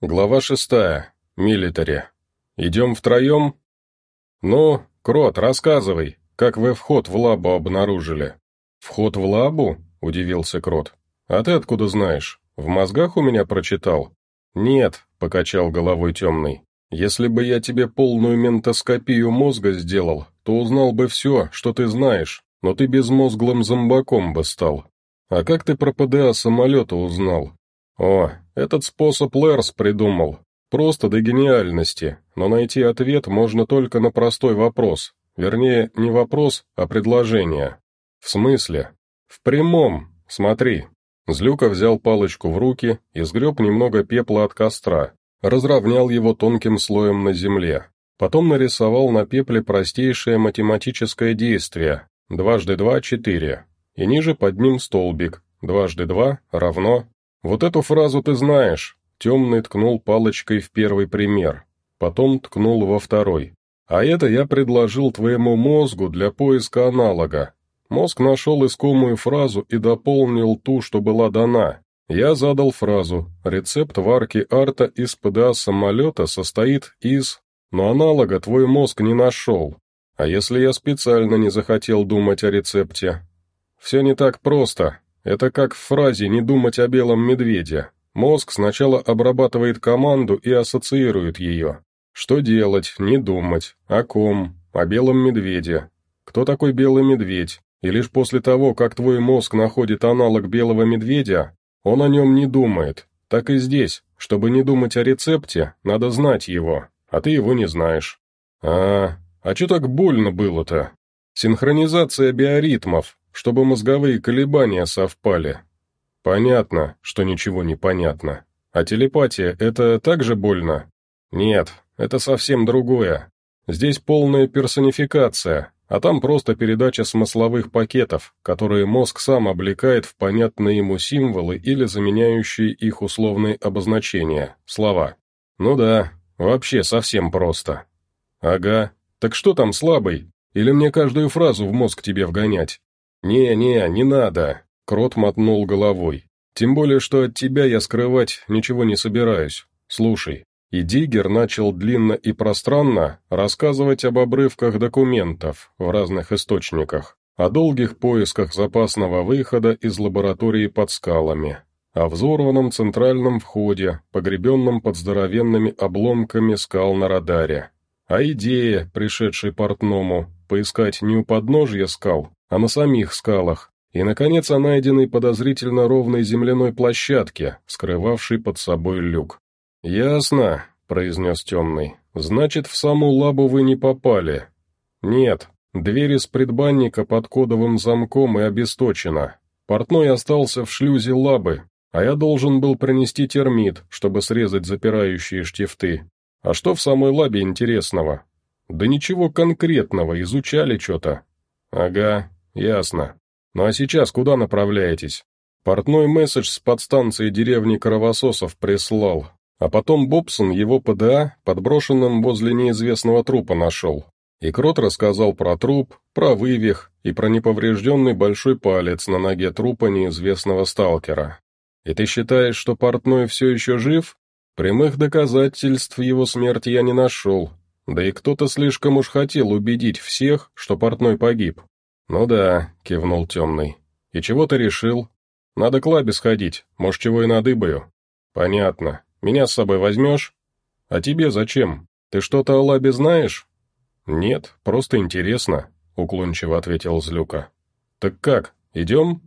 Глава шестая. Милитари. Идем втроем? Ну, Крот, рассказывай, как вы вход в лабу обнаружили. Вход в лабу? Удивился Крот. А ты откуда знаешь? В мозгах у меня прочитал? Нет, покачал головой темный. Если бы я тебе полную ментоскопию мозга сделал, то узнал бы все, что ты знаешь, но ты безмозглым зомбаком бы стал. А как ты про ПДА самолета узнал? О, этот способ Лерс придумал. Просто до гениальности, но найти ответ можно только на простой вопрос. Вернее, не вопрос, а предложение. В смысле? В прямом. Смотри. Злюка взял палочку в руки и сгреб немного пепла от костра, разровнял его тонким слоем на земле. Потом нарисовал на пепле простейшее математическое действие. Дважды два — четыре. И ниже под ним столбик. Дважды два равно «Вот эту фразу ты знаешь», — темный ткнул палочкой в первый пример, потом ткнул во второй. «А это я предложил твоему мозгу для поиска аналога. Мозг нашел искомую фразу и дополнил ту, что была дана. Я задал фразу «Рецепт варки арта из ПДА самолета состоит из...» Но аналога твой мозг не нашел. А если я специально не захотел думать о рецепте? Все не так просто, это как в фразе «не думать о белом медведе». Мозг сначала обрабатывает команду и ассоциирует ее. Что делать, не думать, о ком, о белом медведе. Кто такой белый медведь? И лишь после того, как твой мозг находит аналог белого медведя, он о нем не думает. Так и здесь, чтобы не думать о рецепте, надо знать его, а ты его не знаешь. А, а что так больно было-то? Синхронизация биоритмов, чтобы мозговые колебания совпали. Понятно, что ничего не понятно. А телепатия — это также больно? Нет, это совсем другое. Здесь полная персонификация, а там просто передача смысловых пакетов, которые мозг сам облекает в понятные ему символы или заменяющие их условные обозначения, слова. Ну да, вообще совсем просто. Ага, так что там слабый? Или мне каждую фразу в мозг тебе вгонять? «Не-не, не надо», — Крот мотнул головой. «Тем более, что от тебя я скрывать ничего не собираюсь. Слушай». И Диггер начал длинно и пространно рассказывать об обрывках документов в разных источниках, о долгих поисках запасного выхода из лаборатории под скалами, о взорванном центральном входе, погребенном под здоровенными обломками скал на радаре, о идее, пришедшей портному, поискать не у подножья скал, а на самих скалах, и, наконец, о найденной подозрительно ровной земляной площадке, скрывавшей под собой люк. «Ясно», — произнес темный, — «значит, в саму лабу вы не попали». «Нет, дверь из предбанника под кодовым замком и обесточена. Портной остался в шлюзе лабы, а я должен был принести термит, чтобы срезать запирающие штифты. А что в самой лабе интересного? Да ничего конкретного, изучали что-то. Ага, «Ясно. Ну а сейчас куда направляетесь?» Портной месседж с подстанции деревни Кровососов прислал, а потом Бобсон его ПДА подброшенным возле неизвестного трупа нашел. И Крот рассказал про труп, про вывих и про неповрежденный большой палец на ноге трупа неизвестного сталкера. «И ты считаешь, что Портной все еще жив?» Прямых доказательств его смерти я не нашел, да и кто-то слишком уж хотел убедить всех, что Портной погиб. «Ну да», — кивнул темный. «И чего ты решил? Надо к лабе сходить, может, чего и надыбаю». «Понятно. Меня с собой возьмешь?» «А тебе зачем? Ты что-то о лабе знаешь?» «Нет, просто интересно», — уклончиво ответил Злюка. «Так как, идем?»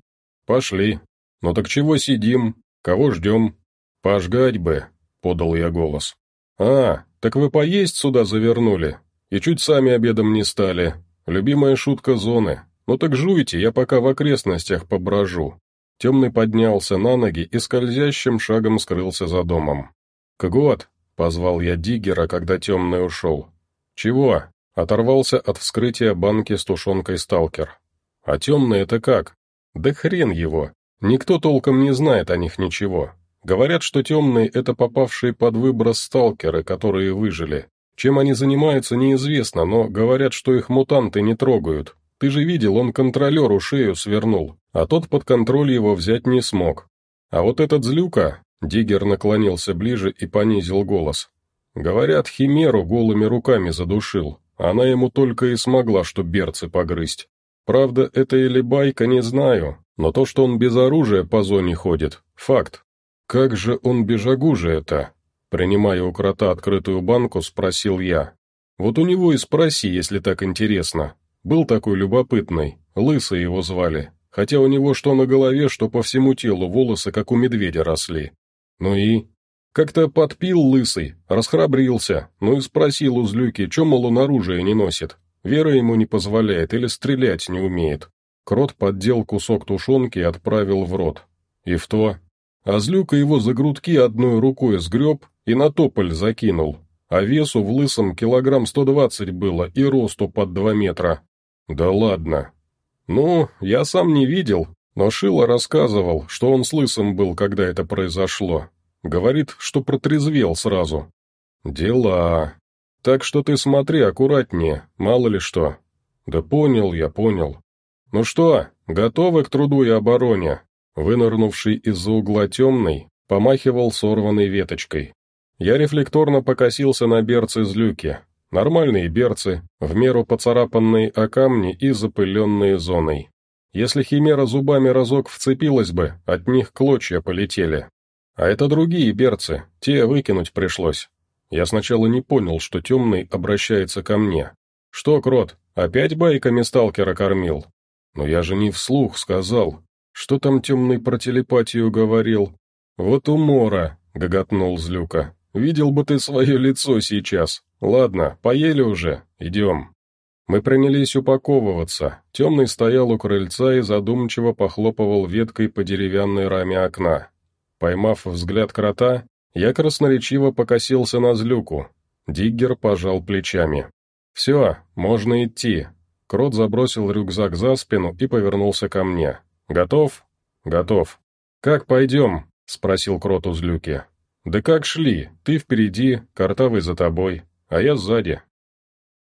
«Пошли. Ну так чего сидим? Кого ждем?» «Пожгать бы», — подал я голос. «А, так вы поесть сюда завернули? И чуть сами обедом не стали. Любимая шутка зоны. «Ну так жуйте, я пока в окрестностях поброжу». Темный поднялся на ноги и скользящим шагом скрылся за домом. «Кгот!» — позвал я Диггера, когда темный ушел. «Чего?» — оторвался от вскрытия банки с тушенкой сталкер. «А темный это как?» «Да хрен его! Никто толком не знает о них ничего. Говорят, что темные — это попавшие под выброс сталкеры, которые выжили. Чем они занимаются, неизвестно, но говорят, что их мутанты не трогают, ты же видел, он контролеру шею свернул, а тот под контроль его взять не смог. А вот этот злюка, Диггер наклонился ближе и понизил голос. Говорят, Химеру голыми руками задушил. Она ему только и смогла, что берцы погрызть. Правда, это или байка, не знаю, но то, что он без оружия по зоне ходит, факт. Как же он бежагу же это? Принимая у крота открытую банку, спросил я. Вот у него и спроси, если так интересно. Был такой любопытный, Лысый его звали, хотя у него что на голове, что по всему телу волосы, как у медведя, росли. Ну и? Как-то подпил Лысый, расхрабрился, ну и спросил у Злюки, что, мол, он оружие не носит. Вера ему не позволяет или стрелять не умеет. Крот поддел кусок тушенки и отправил в рот. И в то. А Злюка его за грудки одной рукой сгреб и на тополь закинул, а весу в лысом килограмм сто двадцать было и росту под два метра. Да ладно. Ну, я сам не видел, но Шила рассказывал, что он с лысым был, когда это произошло. Говорит, что протрезвел сразу. Дела. Так что ты смотри аккуратнее, мало ли что. Да понял я, понял. Ну что, готовы к труду и обороне? Вынырнувший из-за угла темный, помахивал сорванной веточкой. Я рефлекторно покосился на берцы злюки. Нормальные берцы, в меру поцарапанные о камни и запыленные зоной. Если химера зубами разок вцепилась бы, от них клочья полетели. А это другие берцы, те выкинуть пришлось. Я сначала не понял, что темный обращается ко мне. «Что, Крот, опять байками сталкера кормил?» «Но я же не вслух сказал. Что там темный про телепатию говорил?» «Вот умора», — гоготнул Злюка. Видел бы ты свое лицо сейчас. Ладно, поели уже, идем». Мы принялись упаковываться. Темный стоял у крыльца и задумчиво похлопывал веткой по деревянной раме окна. Поймав взгляд крота, я красноречиво покосился на злюку. Диггер пожал плечами. «Все, можно идти». Крот забросил рюкзак за спину и повернулся ко мне. «Готов?» «Готов». «Как пойдем?» — спросил Крот у злюки. «Да как шли? Ты впереди, Картавый за тобой, а я сзади».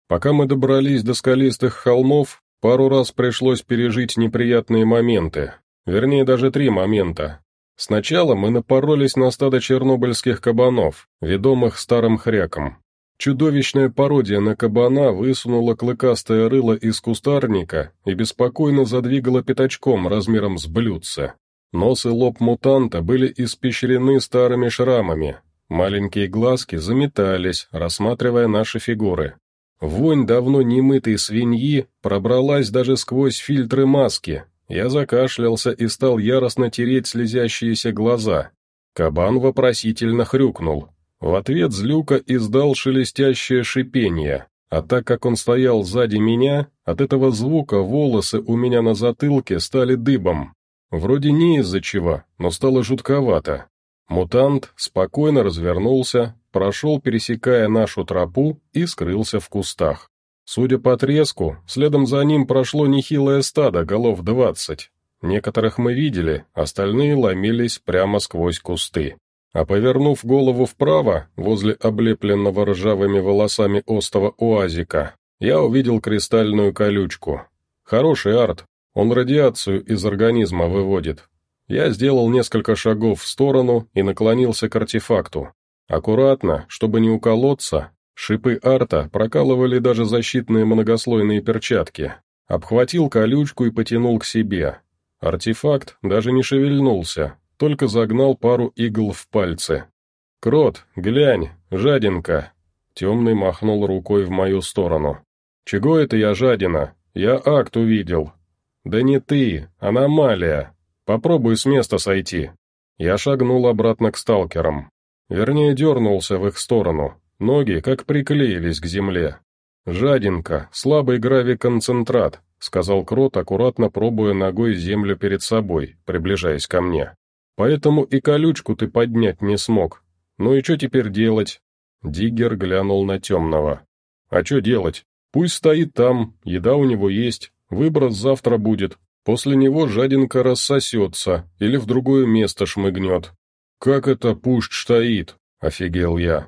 Пока мы добрались до скалистых холмов, пару раз пришлось пережить неприятные моменты. Вернее, даже три момента. Сначала мы напоролись на стадо чернобыльских кабанов, ведомых старым хряком. Чудовищная пародия на кабана высунула клыкастое рыло из кустарника и беспокойно задвигала пятачком размером с блюдце. Нос и лоб мутанта были испещрены старыми шрамами. Маленькие глазки заметались, рассматривая наши фигуры. Вонь давно немытой свиньи пробралась даже сквозь фильтры маски. Я закашлялся и стал яростно тереть слезящиеся глаза. Кабан вопросительно хрюкнул. В ответ злюка издал шелестящее шипение, а так как он стоял сзади меня, от этого звука волосы у меня на затылке стали дыбом. Вроде не из-за чего, но стало жутковато. Мутант спокойно развернулся, прошел, пересекая нашу тропу, и скрылся в кустах. Судя по треску, следом за ним прошло нехилое стадо, голов двадцать. Некоторых мы видели, остальные ломились прямо сквозь кусты. А повернув голову вправо, возле облепленного ржавыми волосами остова уазика, я увидел кристальную колючку. Хороший арт, он радиацию из организма выводит. Я сделал несколько шагов в сторону и наклонился к артефакту. Аккуратно, чтобы не уколоться, шипы арта прокалывали даже защитные многослойные перчатки. Обхватил колючку и потянул к себе. Артефакт даже не шевельнулся, только загнал пару игл в пальцы. «Крот, глянь, жадинка!» Темный махнул рукой в мою сторону. «Чего это я жадина? Я акт увидел, «Да не ты, аномалия. Попробуй с места сойти». Я шагнул обратно к сталкерам. Вернее, дернулся в их сторону. Ноги как приклеились к земле. «Жадинка, слабый гравиконцентрат», — сказал Крот, аккуратно пробуя ногой землю перед собой, приближаясь ко мне. «Поэтому и колючку ты поднять не смог. Ну и что теперь делать?» Диггер глянул на темного. «А что делать? Пусть стоит там, еда у него есть, Выброс завтра будет. После него жадинка рассосется или в другое место шмыгнет. «Как это пусть стоит?» — офигел я.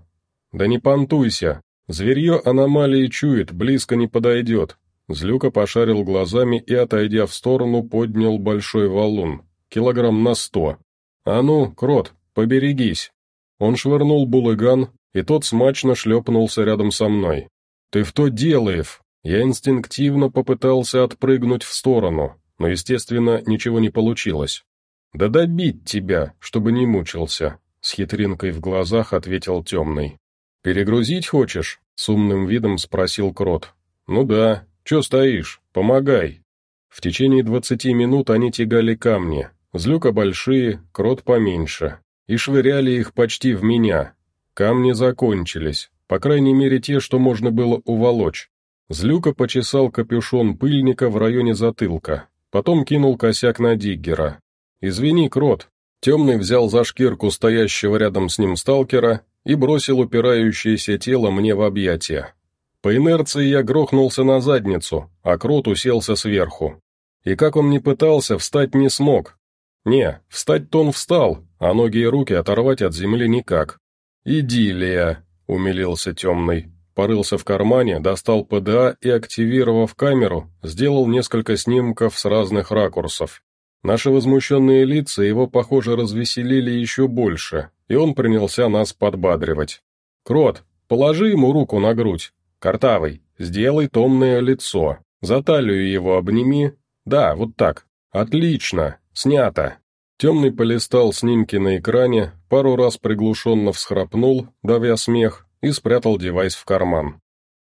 «Да не понтуйся. Зверье аномалии чует, близко не подойдет». Злюка пошарил глазами и, отойдя в сторону, поднял большой валун. Килограмм на сто. «А ну, крот, поберегись». Он швырнул булыган, и тот смачно шлепнулся рядом со мной. «Ты в то делаев!» Я инстинктивно попытался отпрыгнуть в сторону, но, естественно, ничего не получилось. «Да добить тебя, чтобы не мучился», — с хитринкой в глазах ответил темный. «Перегрузить хочешь?» — с умным видом спросил Крот. «Ну да. Че стоишь? Помогай». В течение двадцати минут они тягали камни, злюка большие, крот поменьше, и швыряли их почти в меня. Камни закончились, по крайней мере те, что можно было уволочь. Злюка почесал капюшон пыльника в районе затылка, потом кинул косяк на Диггера. «Извини, крот». Темный взял за шкирку стоящего рядом с ним сталкера и бросил упирающееся тело мне в объятия. По инерции я грохнулся на задницу, а крот уселся сверху. И как он ни пытался, встать не смог. Не, встать-то он встал, а ноги и руки оторвать от земли никак. «Идиллия», — умилился темный. Порылся в кармане, достал ПДА и, активировав камеру, сделал несколько снимков с разных ракурсов. Наши возмущенные лица его, похоже, развеселили еще больше, и он принялся нас подбадривать. «Крот, положи ему руку на грудь. Картавый, сделай томное лицо. За талию его обними. Да, вот так. Отлично. Снято». Темный полистал снимки на экране, пару раз приглушенно всхрапнул, давя смех, и спрятал девайс в карман.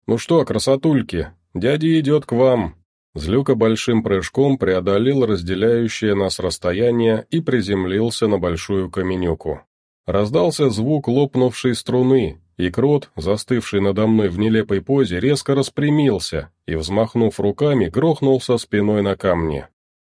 «Ну что, красотульки, дядя идет к вам». Злюка большим прыжком преодолел разделяющее нас расстояние и приземлился на большую каменюку. Раздался звук лопнувшей струны, и крот, застывший надо мной в нелепой позе, резко распрямился и, взмахнув руками, грохнулся спиной на камни.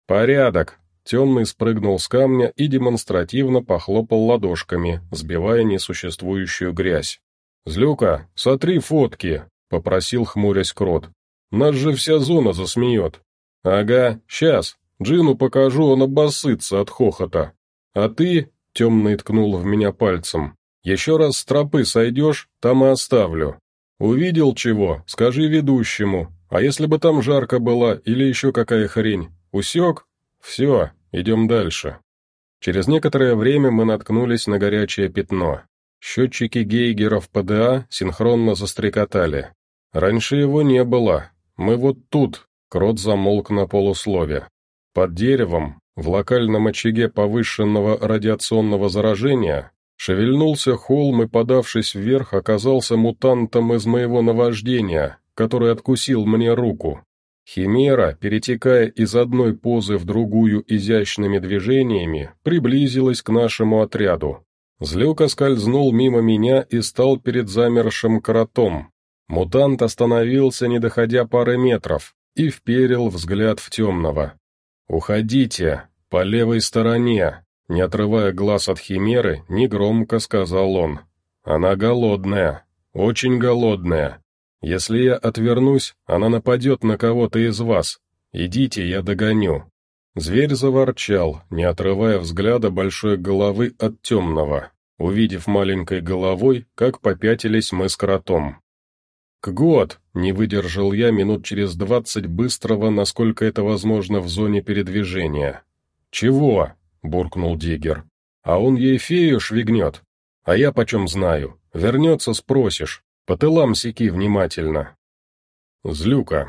«Порядок!» Темный спрыгнул с камня и демонстративно похлопал ладошками, сбивая несуществующую грязь. «Злюка, сотри фотки!» — попросил хмурясь крот. «Нас же вся зона засмеет». «Ага, сейчас. Джину покажу, он обоссытся от хохота. А ты...» — темный ткнул в меня пальцем. «Еще раз с тропы сойдешь, там и оставлю. Увидел чего, скажи ведущему. А если бы там жарко было или еще какая хрень? Усек? Все, идем дальше». Через некоторое время мы наткнулись на горячее пятно. Счетчики Гейгеров ПДА синхронно застрекотали. Раньше его не было. Мы вот тут, крот замолк на полуслове. Под деревом, в локальном очаге повышенного радиационного заражения, шевельнулся холм и, подавшись вверх, оказался мутантом из моего наваждения, который откусил мне руку. Химера, перетекая из одной позы в другую изящными движениями, приблизилась к нашему отряду. Злюка скользнул мимо меня и стал перед замершим кротом. Мутант остановился, не доходя пары метров, и вперил взгляд в темного. «Уходите, по левой стороне», не отрывая глаз от химеры, негромко сказал он. «Она голодная, очень голодная. Если я отвернусь, она нападет на кого-то из вас. Идите, я догоню». Зверь заворчал, не отрывая взгляда большой головы от темного, увидев маленькой головой, как попятились мы с кротом. «К год!» — не выдержал я минут через двадцать быстрого, насколько это возможно в зоне передвижения. «Чего?» — буркнул Диггер. «А он ей фею швигнет. А я почем знаю. Вернется, спросишь. По тылам секи внимательно». Злюка.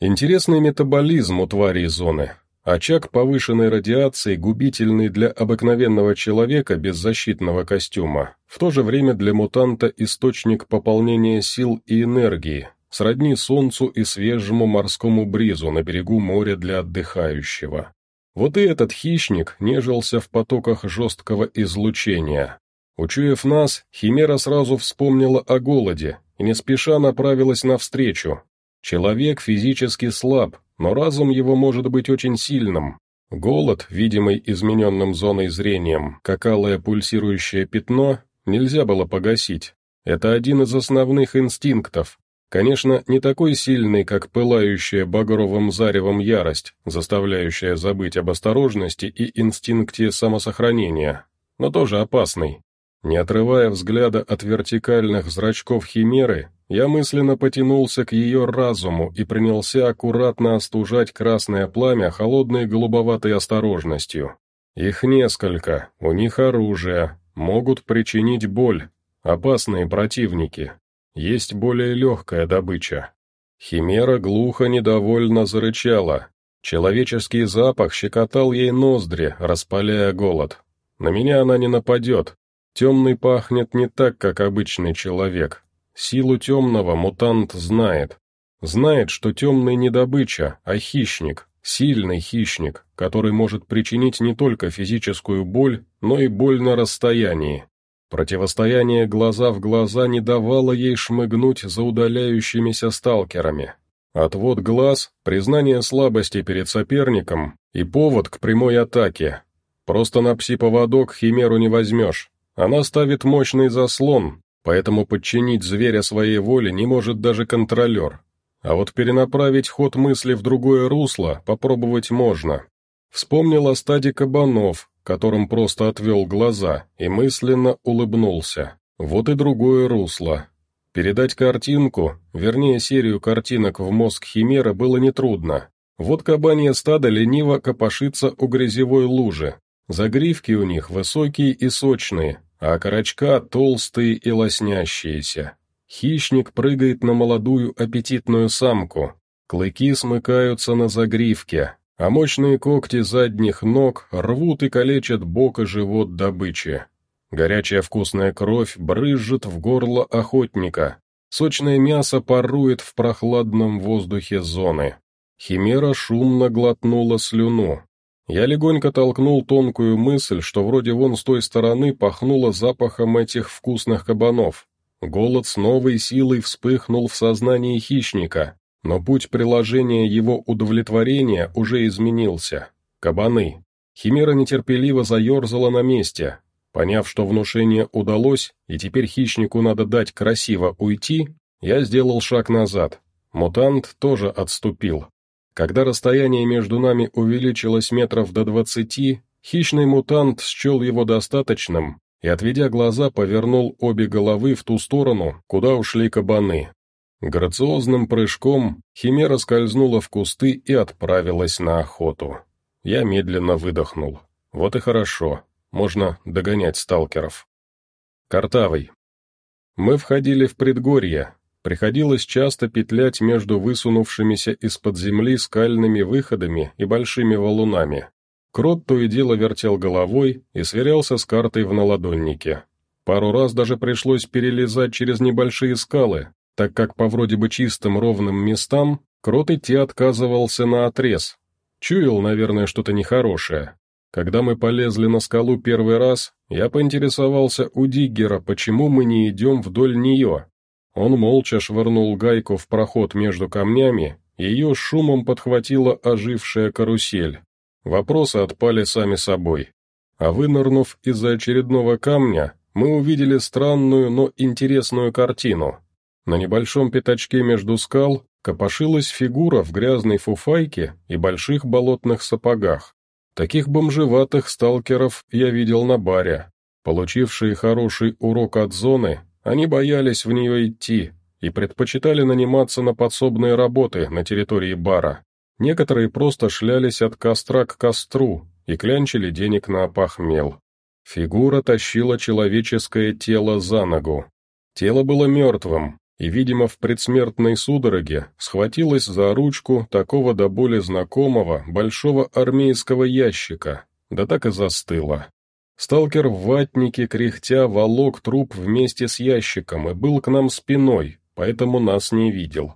Интересный метаболизм у тварей зоны. Очаг повышенной радиации губительный для обыкновенного человека без защитного костюма, в то же время для мутанта источник пополнения сил и энергии, сродни солнцу и свежему морскому бризу на берегу моря для отдыхающего. Вот и этот хищник нежился в потоках жесткого излучения. Учуяв нас, Химера сразу вспомнила о голоде и не спеша направилась навстречу. Человек физически слаб, но разум его может быть очень сильным. Голод, видимый измененным зоной зрением, как алое пульсирующее пятно, нельзя было погасить. Это один из основных инстинктов. Конечно, не такой сильный, как пылающая багровым заревом ярость, заставляющая забыть об осторожности и инстинкте самосохранения, но тоже опасный. Не отрывая взгляда от вертикальных зрачков химеры, я мысленно потянулся к ее разуму и принялся аккуратно остужать красное пламя холодной голубоватой осторожностью. Их несколько, у них оружие, могут причинить боль, опасные противники. Есть более легкая добыча. Химера глухо недовольно зарычала. Человеческий запах щекотал ей ноздри, распаляя голод. На меня она не нападет. Темный пахнет не так, как обычный человек. Силу темного мутант знает. Знает, что темный не добыча, а хищник, сильный хищник, который может причинить не только физическую боль, но и боль на расстоянии. Противостояние глаза в глаза не давало ей шмыгнуть за удаляющимися сталкерами. Отвод глаз, признание слабости перед соперником и повод к прямой атаке. Просто на пси-поводок химеру не возьмешь. Она ставит мощный заслон, поэтому подчинить зверя своей воле не может даже контролер. А вот перенаправить ход мысли в другое русло попробовать можно. Вспомнил о стаде кабанов, которым просто отвел глаза, и мысленно улыбнулся. Вот и другое русло. Передать картинку, вернее серию картинок в мозг Химера было нетрудно. Вот кабанье стадо лениво копошится у грязевой лужи. Загривки у них высокие и сочные, а окорочка толстые и лоснящиеся. Хищник прыгает на молодую аппетитную самку. Клыки смыкаются на загривке, а мощные когти задних ног рвут и калечат бок и живот добычи. Горячая вкусная кровь брызжет в горло охотника. Сочное мясо парует в прохладном воздухе зоны. Химера шумно глотнула слюну. Я легонько толкнул тонкую мысль, что вроде вон с той стороны пахнуло запахом этих вкусных кабанов. Голод с новой силой вспыхнул в сознании хищника, но путь приложения его удовлетворения уже изменился. Кабаны. Химера нетерпеливо заерзала на месте. Поняв, что внушение удалось, и теперь хищнику надо дать красиво уйти, я сделал шаг назад. Мутант тоже отступил. Когда расстояние между нами увеличилось метров до двадцати, хищный мутант счел его достаточным и, отведя глаза, повернул обе головы в ту сторону, куда ушли кабаны. Грациозным прыжком Химера скользнула в кусты и отправилась на охоту. Я медленно выдохнул. Вот и хорошо, можно догонять сталкеров. Картавый. Мы входили в предгорье. Приходилось часто петлять между высунувшимися из-под земли скальными выходами и большими валунами. Крот то и дело вертел головой и сверялся с картой в наладоннике. Пару раз даже пришлось перелезать через небольшие скалы, так как по вроде бы чистым ровным местам крот идти отказывался на отрез. Чуял, наверное, что-то нехорошее. Когда мы полезли на скалу первый раз, я поинтересовался у Диггера, почему мы не идем вдоль нее. Он молча швырнул гайку в проход между камнями, ее шумом подхватила ожившая карусель. Вопросы отпали сами собой. А вынырнув из-за очередного камня, мы увидели странную, но интересную картину. На небольшом пятачке между скал копошилась фигура в грязной фуфайке и больших болотных сапогах. Таких бомжеватых сталкеров я видел на баре. Получившие хороший урок от зоны, они боялись в нее идти и предпочитали наниматься на подсобные работы на территории бара. Некоторые просто шлялись от костра к костру и клянчили денег на опахмел. Фигура тащила человеческое тело за ногу. Тело было мертвым, и, видимо, в предсмертной судороге схватилась за ручку такого до боли знакомого большого армейского ящика, да так и застыла. Сталкер в ватнике, кряхтя, волок труп вместе с ящиком и был к нам спиной, поэтому нас не видел.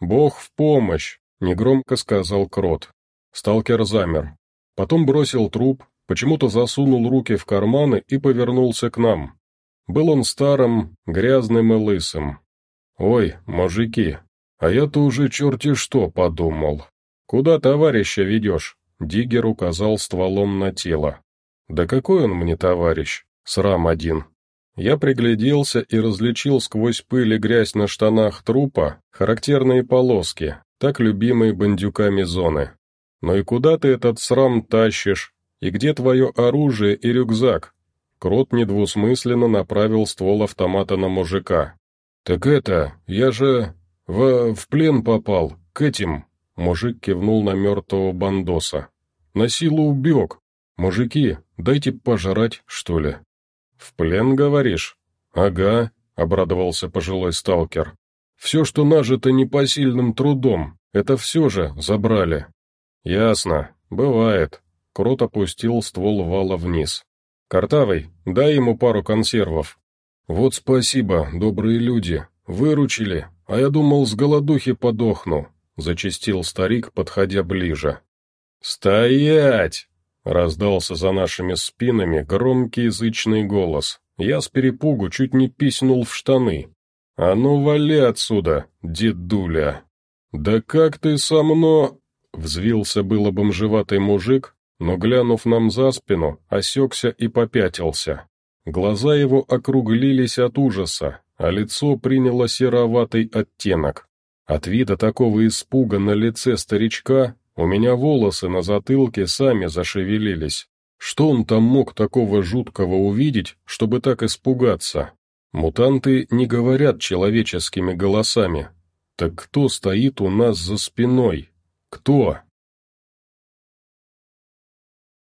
«Бог в помощь!» — негромко сказал Крот. Сталкер замер. Потом бросил труп, почему-то засунул руки в карманы и повернулся к нам. Был он старым, грязным и лысым, «Ой, мужики, а я-то уже черти что подумал. Куда товарища ведешь?» Диггер указал стволом на тело. «Да какой он мне товарищ? Срам один». Я пригляделся и различил сквозь пыль и грязь на штанах трупа характерные полоски, так любимые бандюками зоны. «Ну и куда ты этот срам тащишь? И где твое оружие и рюкзак?» Крот недвусмысленно направил ствол автомата на мужика. «Так это, я же в, в плен попал, к этим», — мужик кивнул на мертвого бандоса. «На силу убег. «Мужики, дайте пожрать, что ли?» «В плен, говоришь?» «Ага», — обрадовался пожилой сталкер. «Все, что нажито непосильным трудом, это все же забрали». «Ясно. Бывает». Крот опустил ствол вала вниз. «Картавый, дай ему пару консервов». «Вот спасибо, добрые люди. Выручили, а я думал, с голодухи подохну», — зачастил старик, подходя ближе. «Стоять!» — раздался за нашими спинами громкий язычный голос. Я с перепугу чуть не писнул в штаны. «А ну, вали отсюда, дедуля!» «Да как ты со мной...» — взвился было бомжеватый мужик, но, глянув нам за спину, осекся и попятился. Глаза его округлились от ужаса, а лицо приняло сероватый оттенок. От вида такого испуга на лице старичка у меня волосы на затылке сами зашевелились. Что он там мог такого жуткого увидеть, чтобы так испугаться? Мутанты не говорят человеческими голосами. Так кто стоит у нас за спиной? Кто?